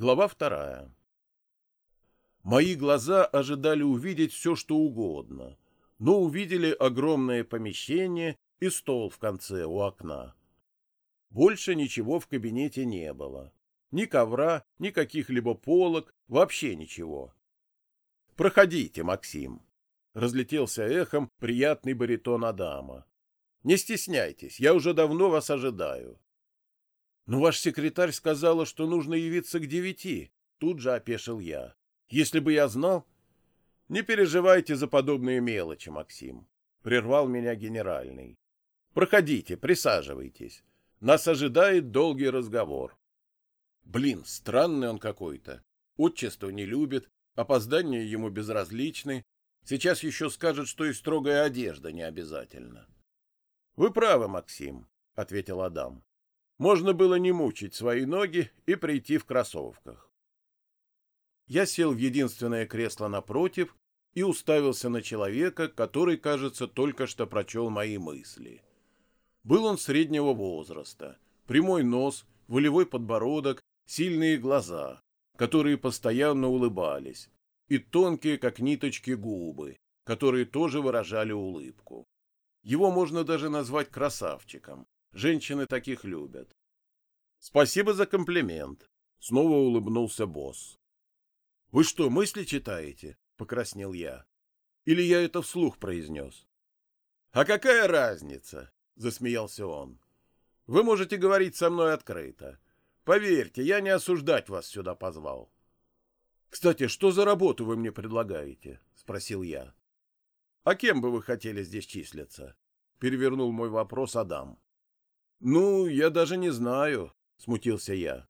Глава вторая. Мои глаза ожидали увидеть все, что угодно, но увидели огромное помещение и стол в конце у окна. Больше ничего в кабинете не было. Ни ковра, ни каких-либо полок, вообще ничего. «Проходите, Максим!» — разлетелся эхом приятный баритон Адама. «Не стесняйтесь, я уже давно вас ожидаю». «Но ваш секретарь сказала, что нужно явиться к девяти», — тут же опешил я. «Если бы я знал...» «Не переживайте за подобные мелочи, Максим», — прервал меня генеральный. «Проходите, присаживайтесь. Нас ожидает долгий разговор». Блин, странный он какой-то. Отчество не любит, опоздания ему безразличны. Сейчас еще скажет, что и строгая одежда не обязательно. — Вы правы, Максим, — ответил Адам. Можно было не мучить свои ноги и прийти в кроссовках. Я сел в единственное кресло напротив и уставился на человека, который, кажется, только что прочел мои мысли. Был он среднего возраста, прямой нос, волевой подбородок, сильные глаза, которые постоянно улыбались, и тонкие, как ниточки, губы, которые тоже выражали улыбку. Его можно даже назвать красавчиком. Женщины таких любят. Спасибо за комплимент. Снова улыбнулся босс. Вы что, мысли читаете? Покраснел я. Или я это вслух произнес? А какая разница? Засмеялся он. Вы можете говорить со мной открыто. Поверьте, я не осуждать вас сюда позвал. Кстати, что за работу вы мне предлагаете? Спросил я. А кем бы вы хотели здесь числиться? Перевернул мой вопрос Адам. Ну, я даже не знаю, смутился я.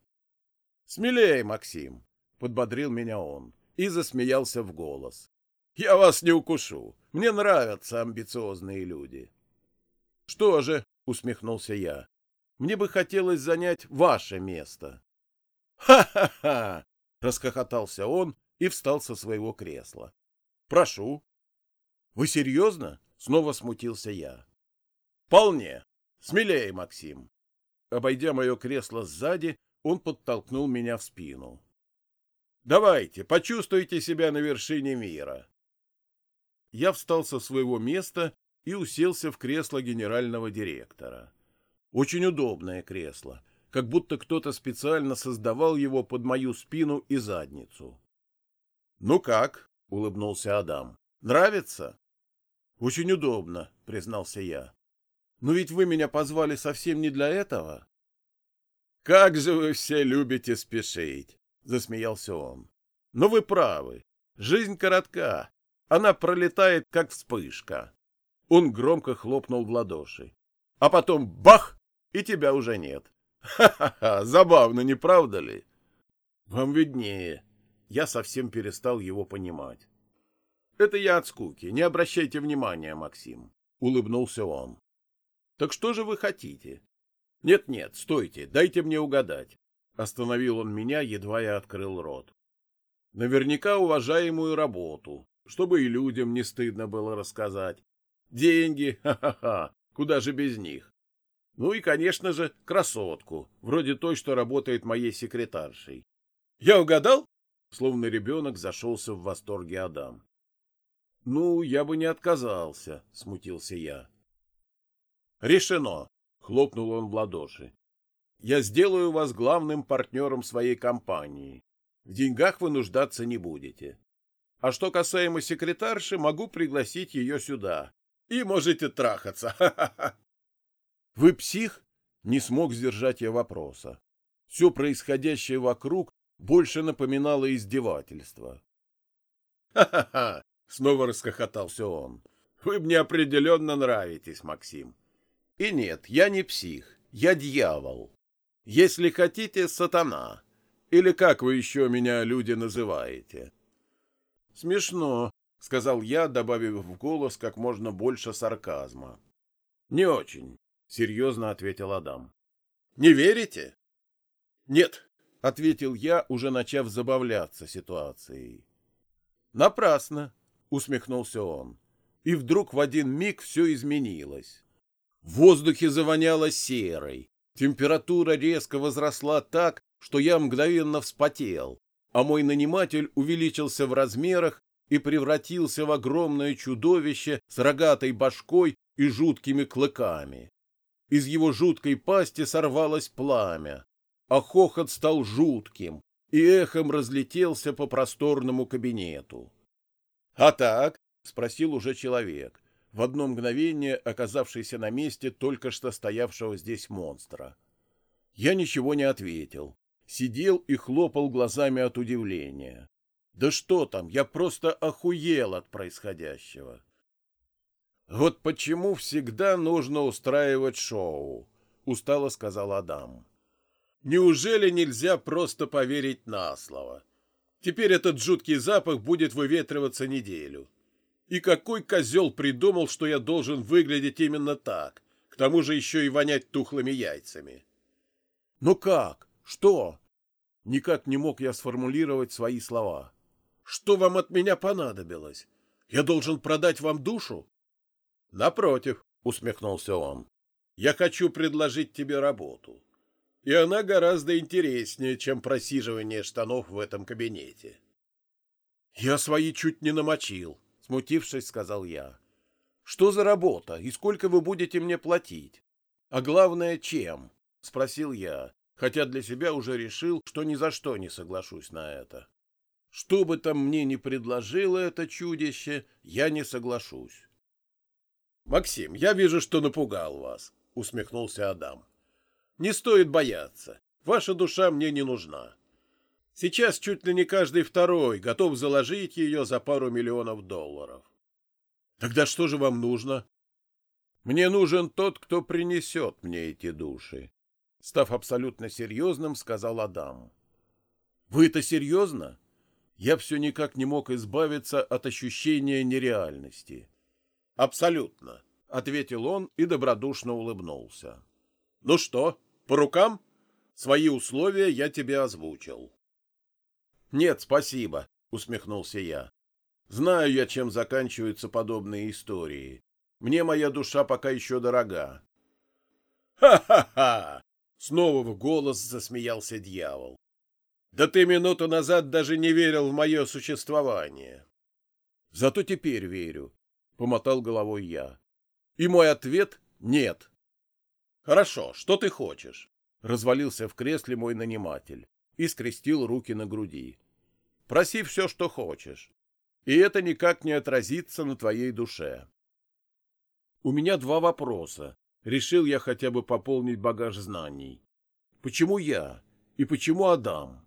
Смелее, Максим, подбодрил меня он и засмеялся в голос. Я вас не укушу. Мне нравятся амбициозные люди. Что же, усмехнулся я. Мне бы хотелось занять ваше место. Ха-ха-ха, расхохотался он и встал со своего кресла. Прошу. Вы серьезно? Снова смутился я. Вполне. Смелее, Максим. Обойдя мое кресло сзади, он подтолкнул меня в спину. Давайте, почувствуйте себя на вершине мира. Я встал со своего места и уселся в кресло генерального директора. Очень удобное кресло, как будто кто-то специально создавал его под мою спину и задницу. «Ну как?» — улыбнулся Адам. «Нравится?» «Очень удобно», — признался я. Но ведь вы меня позвали совсем не для этого. — Как же вы все любите спешить! — засмеялся он. — Но вы правы. Жизнь коротка. Она пролетает, как вспышка. Он громко хлопнул в ладоши. А потом бах! И тебя уже нет. Ха-ха-ха! Забавно, не правда ли? Вам виднее. Я совсем перестал его понимать. Это я от скуки. Не обращайте внимания, Максим. Улыбнулся он. Так что же вы хотите? Нет-нет, стойте, дайте мне угадать. Остановил он меня, едва я открыл рот. Наверняка уважаемую работу, чтобы и людям не стыдно было рассказать. Деньги, ха-ха-ха, куда же без них? Ну и, конечно же, красотку, вроде той, что работает моей секретаршей. Я угадал? Словно ребенок зашелся в восторге Адам. Ну, я бы не отказался, смутился я. Решено, хлопнул он в ладоши. Я сделаю вас главным партнером своей компании. В деньгах вы нуждаться не будете. А что касаемо секретарши, могу пригласить ее сюда. И можете трахаться. Вы псих? Не смог сдержать я вопроса. Все происходящее вокруг больше напоминало издевательство. «Ха-ха-ха!» — снова расхохотался он. «Вы мне определенно нравитесь, Максим. И нет, я не псих, я дьявол. Если хотите, сатана. Или как вы еще меня, люди, называете? Смешно, — сказал я, добавив в голос как можно больше сарказма. Не очень, — серьезно ответил Адам. Не верите? Нет, — ответил я, уже начав забавляться ситуацией. Напрасно, — усмехнулся он. И вдруг в один миг все изменилось. В воздухе завоняло серой. Температура резко возросла так, что я мгновенно вспотел, а мой наниматель увеличился в размерах и превратился в огромное чудовище с рогатой башкой и жуткими клыками. Из его жуткой пасти сорвалось пламя, а хохот стал жутким и эхом разлетелся по просторному кабинету. — А так? — спросил уже человек, в одно мгновение оказавшийся на месте только что стоявшего здесь монстра. Я ничего не ответил, сидел и хлопал глазами от удивления. Да что там, я просто охуел от происходящего. Вот почему всегда нужно устраивать шоу, устало сказал Адам. Неужели нельзя просто поверить на слово? Теперь этот жуткий запах будет выветриваться неделю. И какой козел придумал, что я должен выглядеть именно так, к тому же еще и вонять тухлыми яйцами? Ну как? Что? Никак не мог я сформулировать свои слова. Что вам от меня понадобилось? Я должен продать вам душу? Напротив, усмехнулся он. Я хочу предложить тебе работу. И она гораздо интереснее, чем просиживание штанов в этом кабинете. Я свои чуть не намочил, смутившись, сказал я. Что за работа и сколько вы будете мне платить? А главное, чем? спросил я, хотя для себя уже решил, что ни за что не соглашусь на это. Что бы там мне ни предложило это чудище, я не соглашусь. Максим, я вижу, что напугал вас, усмехнулся Адам. Не стоит бояться. Ваша душа мне не нужна. Сейчас чуть ли не каждый второй готов заложить ее за пару миллионов долларов. Тогда что же вам нужно? Мне нужен тот, кто принесет мне эти души. Став абсолютно серьезным, сказал Адам. Вы это серьезно? я все никак не мог избавиться от ощущения нереальности. «Абсолютно», — ответил он и добродушно улыбнулся. «Ну что, по рукам? Свои условия я тебе озвучил». «Нет, спасибо», — усмехнулся я. «Знаю я, чем заканчиваются подобные истории. Мне моя душа пока еще дорога». «Ха-ха-ха!» — снова в голос засмеялся дьявол. Да ты минуту назад даже не верил в мое существование. Зато теперь верю, — помотал головой я. И мой ответ — нет. Хорошо, что ты хочешь? Развалился в кресле мой наниматель и скрестил руки на груди. Проси все, что хочешь. И это никак не отразится на твоей душе. У меня два вопроса. Решил я хотя бы пополнить багаж знаний. Почему я? И почему Адам?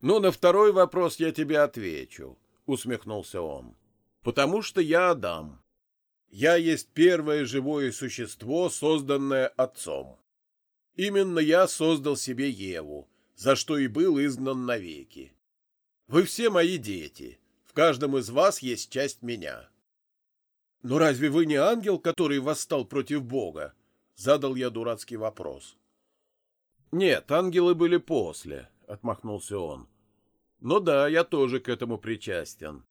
«Ну, на второй вопрос я тебе отвечу», — усмехнулся он. «Потому что я Адам. Я есть первое живое существо, созданное Отцом. Именно я создал себе Еву, за что и был изгнан навеки. Вы все мои дети, в каждом из вас есть часть меня». «Но разве вы не ангел, который восстал против Бога?» — задал я дурацкий вопрос. «Нет, ангелы были после», — отмахнулся он. Но да, я тоже к этому причастен.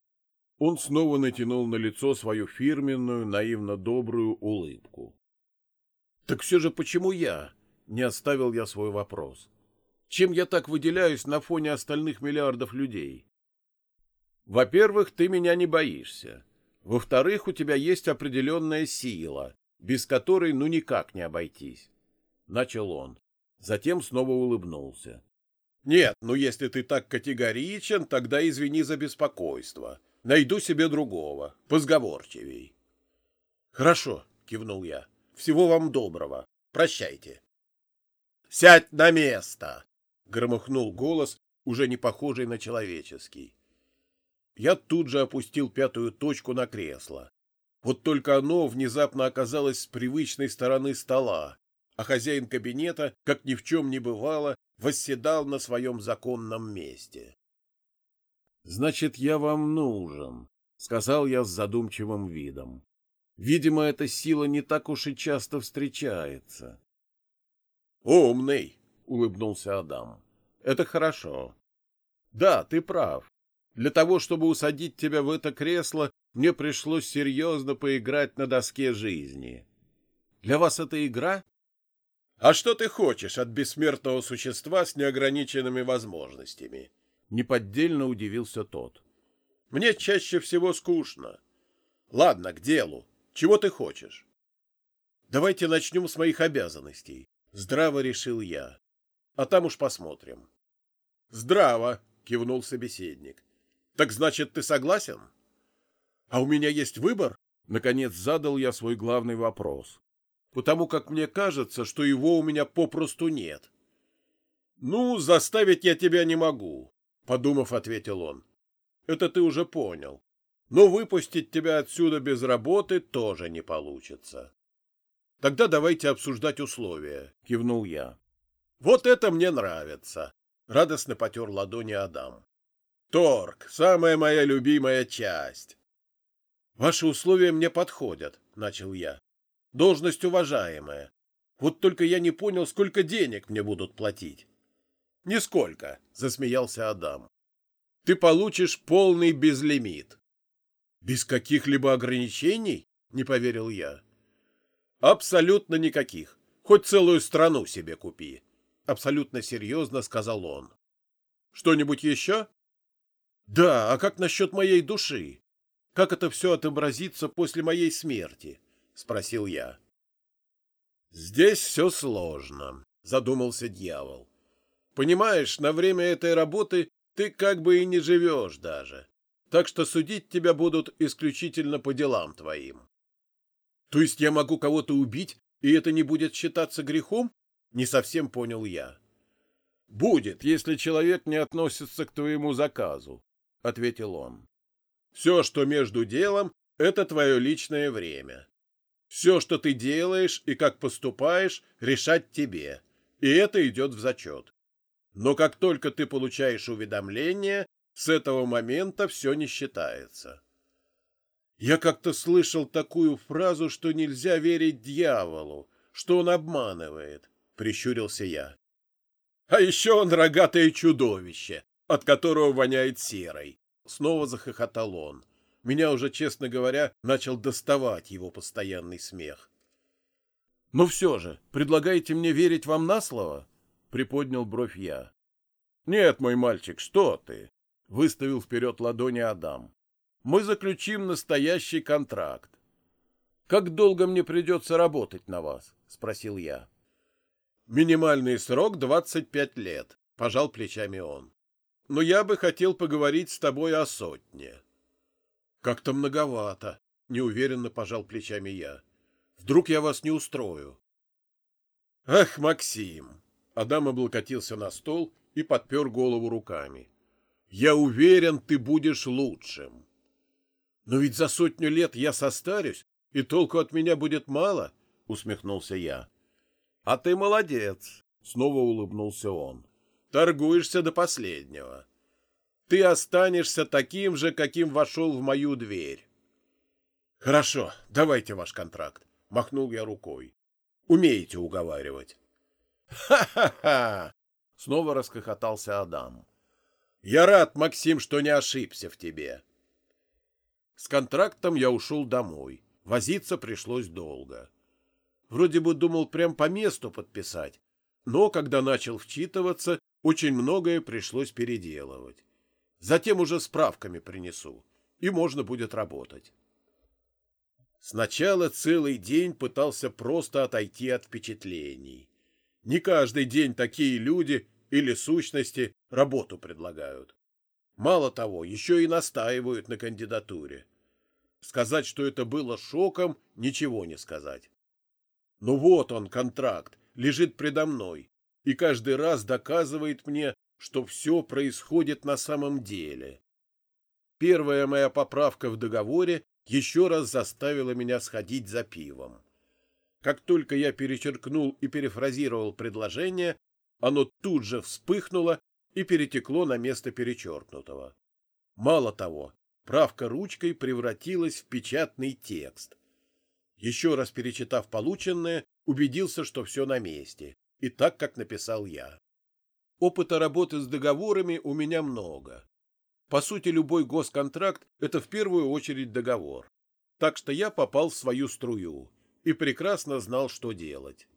Он снова натянул на лицо свою фирменную, наивно добрую улыбку. Так все же почему я? Не оставил я свой вопрос. Чем я так выделяюсь на фоне остальных миллиардов людей? Во-первых, ты меня не боишься. Во-вторых, у тебя есть определенная сила, без которой ну никак не обойтись. Начал он. Затем снова улыбнулся. Нет, ну если ты так категоричен, тогда извини за беспокойство. Найду себе другого, позговорчивей. Хорошо, кивнул я. Всего вам доброго. Прощайте. Сядь на место, громыхнул голос, уже не похожий на человеческий. Я тут же опустил пятую точку на кресло. Вот только оно внезапно оказалось с привычной стороны стола, а хозяин кабинета, как ни в чем не бывало, восседал на своем законном месте. — Значит, я вам нужен, — сказал я с задумчивым видом. Видимо, эта сила не так уж и часто встречается. — Умный, — улыбнулся Адам. — Это хорошо. — Да, ты прав. Для того, чтобы усадить тебя в это кресло, мне пришлось серьезно поиграть на доске жизни. Для вас это игра? А что ты хочешь от бессмертного существа с неограниченными возможностями? Неподдельно удивился тот. Мне чаще всего скучно. Ладно, к делу. Чего ты хочешь? Давайте начнем с моих обязанностей. Здраво решил я. А там уж посмотрим. Здраво, кивнул собеседник. Так значит, ты согласен? А у меня есть выбор? Наконец задал я свой главный вопрос. Потому как мне кажется, что его у меня попросту нет. Ну, заставить я тебя не могу, подумав, ответил он. Это ты уже понял. Но выпустить тебя отсюда без работы тоже не получится. Тогда давайте обсуждать условия, кивнул я. Вот это мне нравится, радостно потер ладони Адам. Торг самая моя любимая часть. Ваши условия мне подходят, начал я. Должность уважаемая. Вот только я не понял, сколько денег мне будут платить. Нисколько, засмеялся Адам. Ты получишь полный безлимит. Без каких-либо ограничений? Не поверил я. Абсолютно никаких. Хоть целую страну себе купи. Абсолютно серьезно сказал он. Что-нибудь еще? Да, а как насчет моей души? Как это все отобразится после моей смерти? Спросил я. Здесь все сложно, задумался дьявол. Понимаешь, на время этой работы ты как бы и не живешь даже. Так что судить тебя будут исключительно по делам твоим. То есть я могу кого-то убить, и это не будет считаться грехом? Не совсем понял я. Будет, если человек не относится к твоему заказу, ответил он. Все, что между делом, это твое личное время. Все, что ты делаешь и как поступаешь, решать тебе, и это идет в зачет. Но как только ты получаешь уведомление, с этого момента все не считается. Я как-то слышал такую фразу, что нельзя верить дьяволу, что он обманывает, — прищурился я. А еще он рогатое чудовище, от которого воняет серой. Снова захохотал он. Меня уже, честно говоря, начал доставать его постоянный смех. — Но все же, предлагаете мне верить вам на слово? — приподнял бровь я. — Нет, мой мальчик, что ты? — выставил вперед ладони Адам. — Мы заключим настоящий контракт. — Как долго мне придется работать на вас? — спросил я. — Минимальный срок — двадцать пять лет, — пожал плечами он. — Но я бы хотел поговорить с тобой о сотне. — Как-то многовато, — неуверенно пожал плечами я. — Вдруг я вас не устрою? — Ах, Максим! Адам облокотился на стол и подпер голову руками. «Я уверен, ты будешь лучшим». «Но ведь за сотню лет я состарюсь, и толку от меня будет мало», — усмехнулся я. «А ты молодец», — снова улыбнулся он. «Торгуешься до последнего. Ты останешься таким же, каким вошел в мою дверь». «Хорошо, давайте ваш контракт», — махнул я рукой. «Умеете уговаривать». «Ха-ха-ха!» — снова расхохотался Адам. «Я рад, Максим, что не ошибся в тебе». С контрактом я ушел домой. Возиться пришлось долго. Вроде бы думал прям по месту подписать, но когда начал вчитываться, очень многое пришлось переделывать. Затем уже справками принесу, и можно будет работать. Сначала целый день пытался просто отойти от впечатлений. Не каждый день такие люди или сущности работу предлагают. Мало того, еще и настаивают на кандидатуре. Сказать, что это было шоком, ничего не сказать. Но вот он, контракт, лежит предо мной, и каждый раз доказывает мне, что все происходит на самом деле. Первая моя поправка в договоре еще раз заставила меня сходить за пивом. Как только я перечеркнул и перефразировал предложение, оно тут же вспыхнуло и перетекло на место перечеркнутого. Мало того, правка ручкой превратилась в печатный текст. Еще раз перечитав полученное, убедился, что все на месте, и так, как написал я. Опыта работы с договорами у меня много. По сути, любой госконтракт – это в первую очередь договор. Так что я попал в свою струю и прекрасно знал, что делать.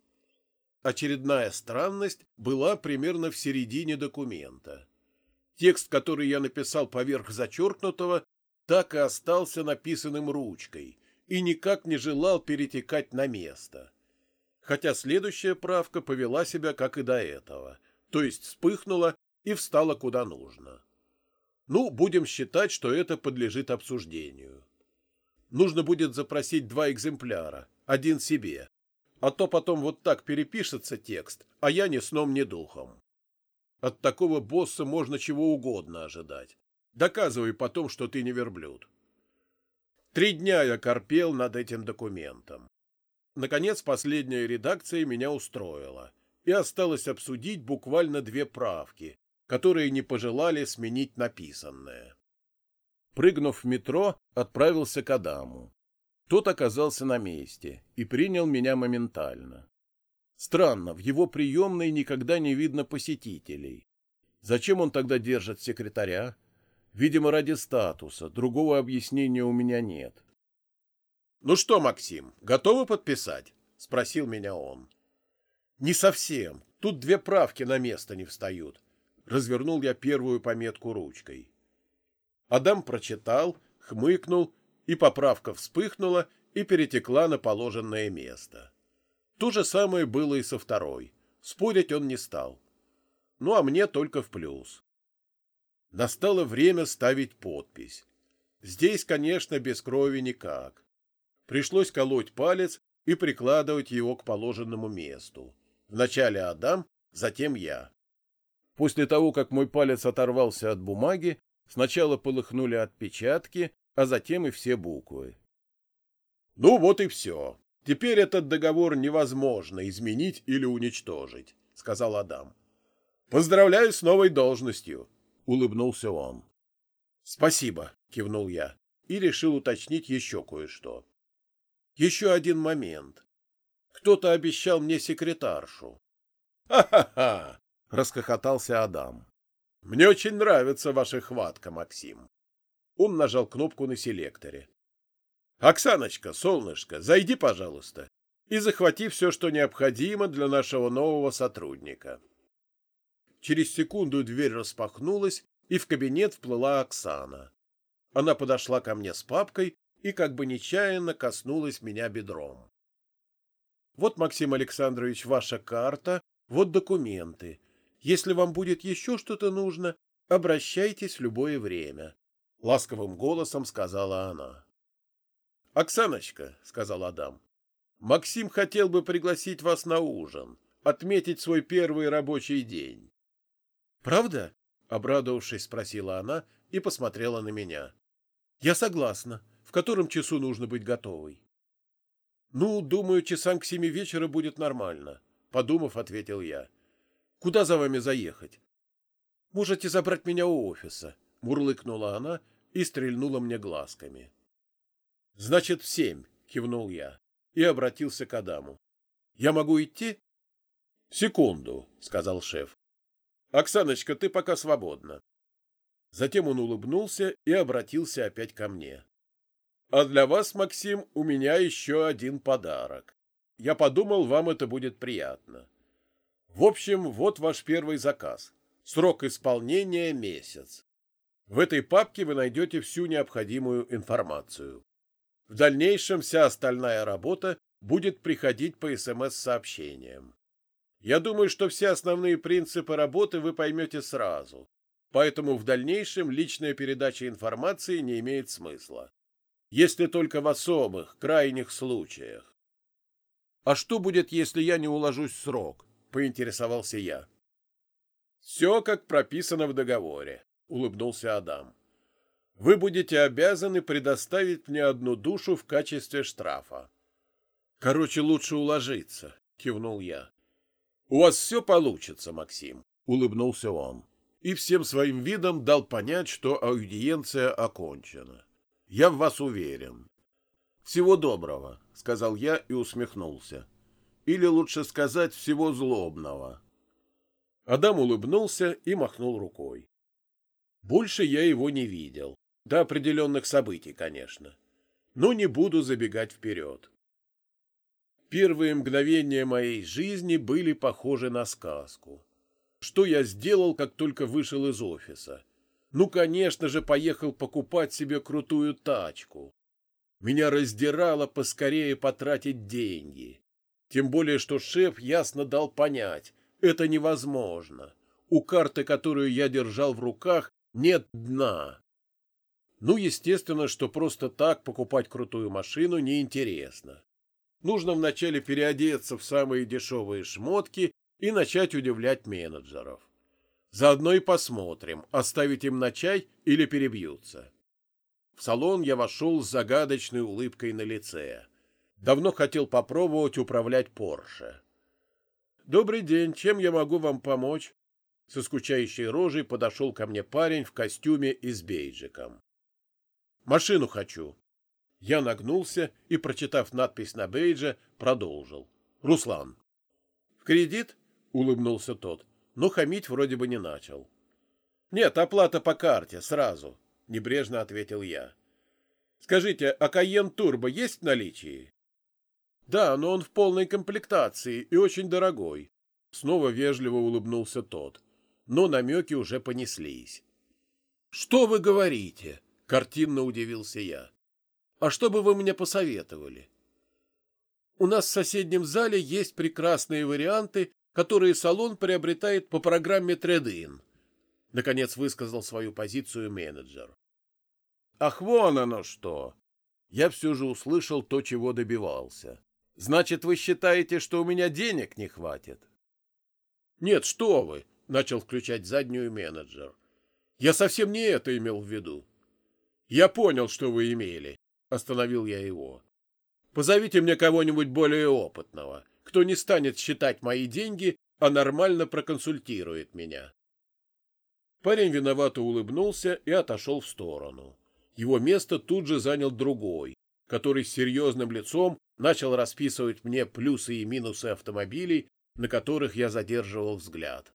Очередная странность была примерно в середине документа. Текст, который я написал поверх зачеркнутого, так и остался написанным ручкой и никак не желал перетекать на место. Хотя следующая правка повела себя как и до этого, то есть вспыхнула и встала куда нужно. Ну, будем считать, что это подлежит обсуждению. Нужно будет запросить два экземпляра, один себе, а то потом вот так перепишется текст, а я ни сном, ни духом. От такого босса можно чего угодно ожидать. Доказывай потом, что ты не верблюд. Три дня я корпел над этим документом. Наконец, последняя редакция меня устроила, и осталось обсудить буквально две правки, которые не пожелали сменить написанное. Прыгнув в метро, отправился к Адаму. Тот оказался на месте и принял меня моментально. Странно, в его приемной никогда не видно посетителей. Зачем он тогда держит секретаря? Видимо, ради статуса. Другого объяснения у меня нет. — Ну что, Максим, готовы подписать? — спросил меня он. — Не совсем. Тут две правки на место не встают. Развернул я первую пометку ручкой. Адам прочитал, хмыкнул, и поправка вспыхнула и перетекла на положенное место. То же самое было и со второй. Спорить он не стал. Ну, а мне только в плюс. Настало время ставить подпись. Здесь, конечно, без крови никак. Пришлось колоть палец и прикладывать его к положенному месту. Вначале Адам, затем я. После того, как мой палец оторвался от бумаги, сначала полыхнули отпечатки, а затем и все буквы. Ну вот и все. Теперь этот договор невозможно изменить или уничтожить, сказал Адам. Поздравляю с новой должностью, улыбнулся он. Спасибо, кивнул я и решил уточнить еще кое-что. Еще один момент. Кто-то обещал мне секретаршу. Ха-ха-ха, расхохотался Адам. Мне очень нравится ваша хватка, Максим. Он нажал кнопку на селекторе. Оксаночка, солнышко, зайди, пожалуйста, и захвати все, что необходимо для нашего нового сотрудника. Через секунду дверь распахнулась, и в кабинет вплыла Оксана. Она подошла ко мне с папкой и как бы нечаянно коснулась меня бедром. Вот, Максим Александрович, ваша карта, вот документы. Если вам будет еще что-то нужно, обращайтесь в любое время. Ласковым голосом сказала она. «Оксаночка», — сказал Адам, — «Максим хотел бы пригласить вас на ужин, отметить свой первый рабочий день». «Правда?» — обрадовавшись, спросила она и посмотрела на меня. «Я согласна. В котором часу нужно быть готовой?» «Ну, думаю, часам к семи вечера будет нормально», — подумав, ответил я. «Куда за вами заехать?» «Можете забрать меня у офиса», — мурлыкнула она и стрельнула мне глазками. — Значит, в семь, — кивнул я и обратился к Адаму. — Я могу идти? — Секунду, — сказал шеф. — Оксаночка, ты пока свободна. Затем он улыбнулся и обратился опять ко мне. — А для вас, Максим, у меня еще один подарок. Я подумал, вам это будет приятно. В общем, вот ваш первый заказ. Срок исполнения — месяц. В этой папке вы найдете всю необходимую информацию. В дальнейшем вся остальная работа будет приходить по СМС-сообщениям. Я думаю, что все основные принципы работы вы поймете сразу, поэтому в дальнейшем личная передача информации не имеет смысла. Если только в особых, крайних случаях. — А что будет, если я не уложусь в срок? — поинтересовался я. — Все, как прописано в договоре. — улыбнулся Адам. «Вы будете обязаны предоставить мне одну душу в качестве штрафа». «Короче, лучше уложиться», — кивнул я. «У вас все получится, Максим», — улыбнулся он. И всем своим видом дал понять, что аудиенция окончена. «Я в вас уверен». «Всего доброго», — сказал я и усмехнулся. «Или лучше сказать, всего злобного». Адам улыбнулся и махнул рукой. Больше я его не видел. До определенных событий, конечно. Но не буду забегать вперед. Первые мгновения моей жизни были похожи на сказку. Что я сделал, как только вышел из офиса? Ну, конечно же, поехал покупать себе крутую тачку. Меня раздирало поскорее потратить деньги. Тем более, что шеф ясно дал понять, это невозможно. У карты, которую я держал в руках, нет дна. Ну, естественно, что просто так покупать крутую машину неинтересно. Нужно вначале переодеться в самые дешевые шмотки и начать удивлять менеджеров. Заодно и посмотрим, оставить им на чай или перебьются. В салон я вошел с загадочной улыбкой на лице. Давно хотел попробовать управлять Порше. «Добрый день, чем я могу вам помочь?» Со скучающей рожей подошел ко мне парень в костюме и с бейджиком. «Машину хочу», я нагнулся и, прочитав надпись на бейдже, продолжил. «Руслан». «В кредит?» — улыбнулся тот, но хамить вроде бы не начал. «Нет, оплата по карте, сразу», — небрежно ответил я. «Скажите, а Кайен Турбо есть в наличии?» «Да, но он в полной комплектации и очень дорогой», — снова вежливо улыбнулся тот, но намеки уже понеслись. «Что вы говорите?» — картинно удивился я. А что бы вы мне посоветовали? У нас в соседнем зале есть прекрасные варианты, которые салон приобретает по программе Trade-in. Наконец высказал свою позицию менеджер. Ах, вон оно что! Я все же услышал то, чего добивался. Значит, вы считаете, что у меня денег не хватит? Нет, что вы, начал включать заднюю менеджер. Я совсем не это имел в виду. Я понял, что вы имели. Остановил я его. Позовите мне кого-нибудь более опытного, кто не станет считать мои деньги, а нормально проконсультирует меня. Парень виновато улыбнулся и отошел в сторону. Его место тут же занял другой, который с серьезным лицом начал расписывать мне плюсы и минусы автомобилей, на которых я задерживал взгляд.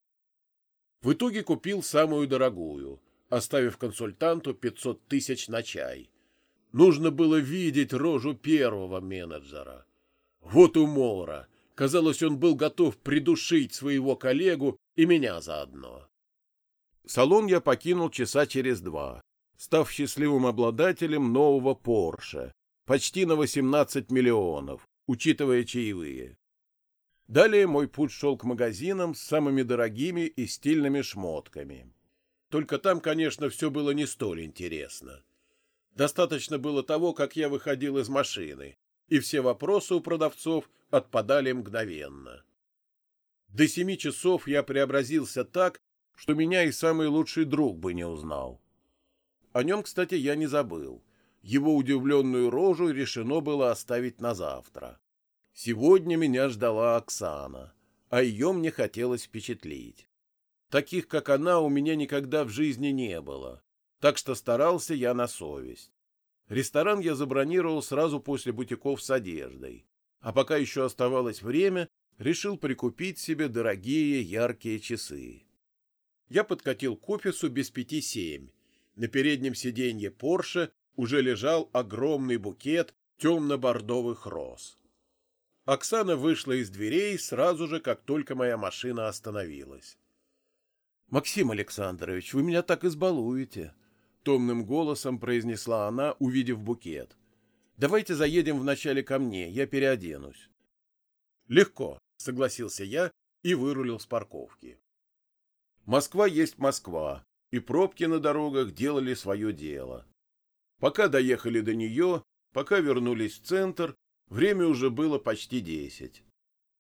В итоге купил самую дорогую, оставив консультанту 500 тысяч на чай. Нужно было видеть рожу первого менеджера. Вот умора. Казалось, он был готов придушить своего коллегу и меня заодно. Салон я покинул часа через два, став счастливым обладателем нового Порше, почти на 18 миллионов, учитывая чаевые. Далее мой путь шел к магазинам с самыми дорогими и стильными шмотками. Только там, конечно, все было не столь интересно. Достаточно было того, как я выходил из машины, и все вопросы у продавцов отпадали мгновенно. До семи часов я преобразился так, что меня и самый лучший друг бы не узнал. О нем, кстати, я не забыл. Его удивленную рожу решено было оставить на завтра. Сегодня меня ждала Оксана, а ее мне хотелось впечатлить. Таких, как она, у меня никогда в жизни не было так что старался я на совесть. Ресторан я забронировал сразу после бутиков с одеждой, а пока еще оставалось время, решил прикупить себе дорогие яркие часы. Я подкатил к офису без пяти семь. На переднем сиденье Порше уже лежал огромный букет темно-бордовых роз. Оксана вышла из дверей сразу же, как только моя машина остановилась. — Максим Александрович, вы меня так избалуете, — томным голосом произнесла она, увидев букет. «Давайте заедем вначале ко мне, я переоденусь». «Легко», — согласился я и вырулил с парковки. Москва есть Москва, и пробки на дорогах делали свое дело. Пока доехали до нее, пока вернулись в центр, время уже было почти десять.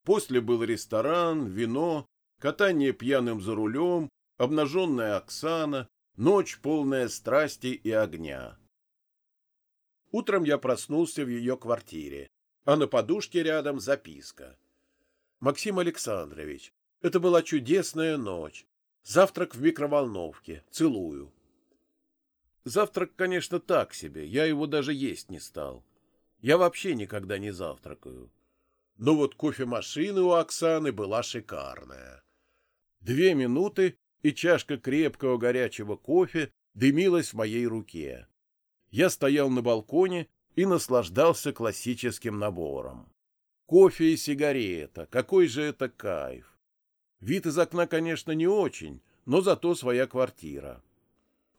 После был ресторан, вино, катание пьяным за рулем, обнаженная Оксана, Ночь, полная страсти и огня. Утром я проснулся в ее квартире, а на подушке рядом записка. «Максим Александрович, это была чудесная ночь. Завтрак в микроволновке. Целую». Завтрак, конечно, так себе, я его даже есть не стал. Я вообще никогда не завтракаю. Но вот кофемашина у Оксаны была шикарная. Две минуты, и чашка крепкого горячего кофе дымилась в моей руке. Я стоял на балконе и наслаждался классическим набором. Кофе и сигарета. Какой же это кайф. Вид из окна, конечно, не очень, но зато своя квартира.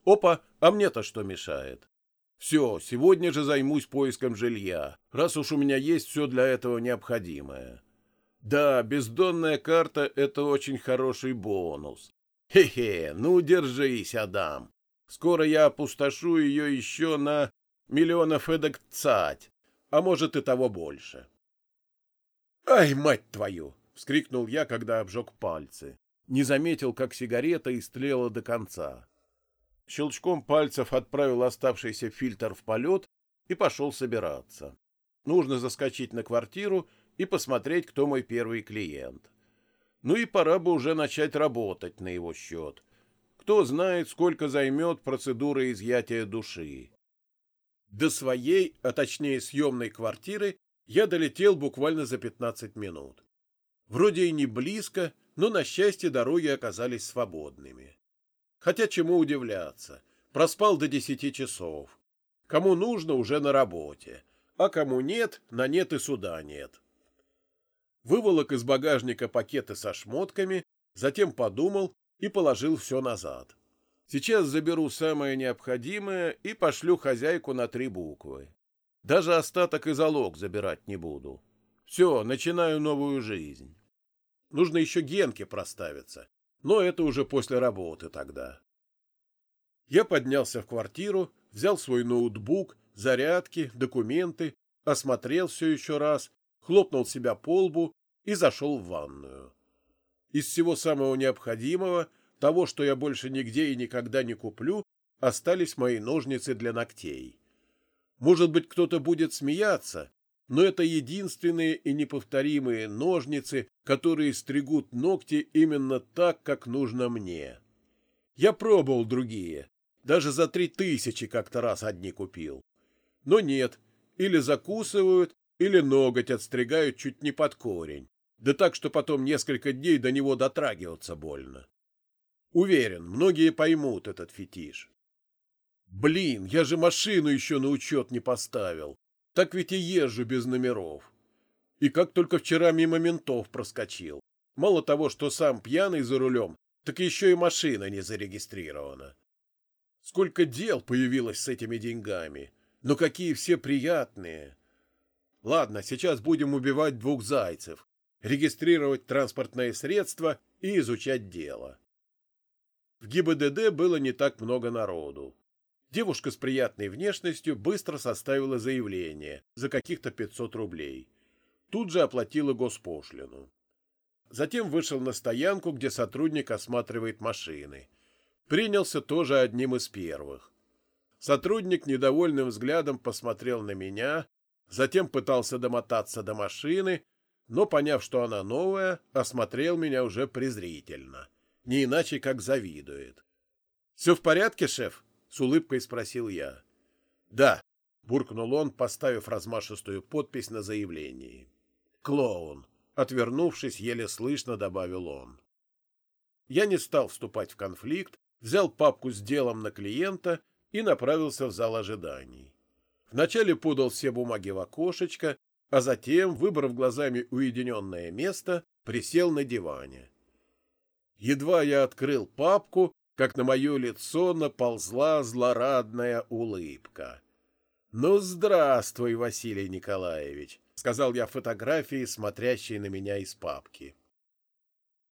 Опа, а мне-то что мешает? Все, сегодня же займусь поиском жилья, раз уж у меня есть все для этого необходимое. Да, бездонная карта — это очень хороший бонус. Хе-хе, ну держись, Адам. Скоро я опустошу ее еще на миллионов эдак цать, а может и того больше. «Ай, мать твою!» — вскрикнул я, когда обжег пальцы. Не заметил, как сигарета истлела до конца. Щелчком пальцев отправил оставшийся фильтр в полет и пошел собираться. Нужно заскочить на квартиру и посмотреть, кто мой первый клиент. Ну и пора бы уже начать работать на его счет. Кто знает, сколько займет процедура изъятия души. До своей, а точнее съемной квартиры, я долетел буквально за 15 минут. Вроде и не близко, но, на счастье, дороги оказались свободными. Хотя чему удивляться, проспал до 10 часов. Кому нужно, уже на работе, а кому нет, на нет и суда нет. Выволок из багажника пакеты со шмотками, затем подумал и положил все назад. Сейчас заберу самое необходимое и пошлю хозяйку на три буквы. Даже остаток и залог забирать не буду. Все, начинаю новую жизнь. Нужно еще Генке проставиться, но это уже после работы тогда. Я поднялся в квартиру, взял свой ноутбук, зарядки, документы, осмотрел все еще раз, хлопнул себя по лбу и зашел в ванную. Из всего самого необходимого, того, что я больше нигде и никогда не куплю, остались мои ножницы для ногтей. Может быть, кто-то будет смеяться, но это единственные и неповторимые ножницы, которые стригут ногти именно так, как нужно мне. Я пробовал другие, даже за три тысячи как-то раз одни купил. Но нет, или закусывают, или ноготь отстригают чуть не под корень, да так, что потом несколько дней до него дотрагиваться больно. Уверен, многие поймут этот фетиш. Блин, я же машину еще на учет не поставил. Так ведь и езжу без номеров. И как только вчера мимо ментов проскочил. Мало того, что сам пьяный за рулем, так еще и машина не зарегистрирована. Сколько дел появилось с этими деньгами. Но какие все приятные. Ладно, сейчас будем убивать двух зайцев, регистрировать транспортное средство и изучать дело. В ГИБДД было не так много народу. Девушка с приятной внешностью быстро составила заявление за каких-то 500 рублей. Тут же оплатила госпошлину. Затем вышел на стоянку, где сотрудник осматривает машины. Принялся тоже одним из первых. Сотрудник недовольным взглядом посмотрел на меня, затем пытался домотаться до машины, но, поняв, что она новая, осмотрел меня уже презрительно. Не иначе, как завидует. — Все в порядке, шеф? — с улыбкой спросил я. «Да», — буркнул он, поставив размашистую подпись на заявлении. «Клоун», — отвернувшись, еле слышно добавил он. Я не стал вступать в конфликт, взял папку с делом на клиента и направился в зал ожиданий. Вначале подал все бумаги в окошечко, а затем, выбрав глазами уединенное место, присел на диване. Едва я открыл папку, как на мое лицо наползла злорадная улыбка. «Ну, здравствуй, Василий Николаевич», — сказал я фотографии, смотрящей на меня из папки.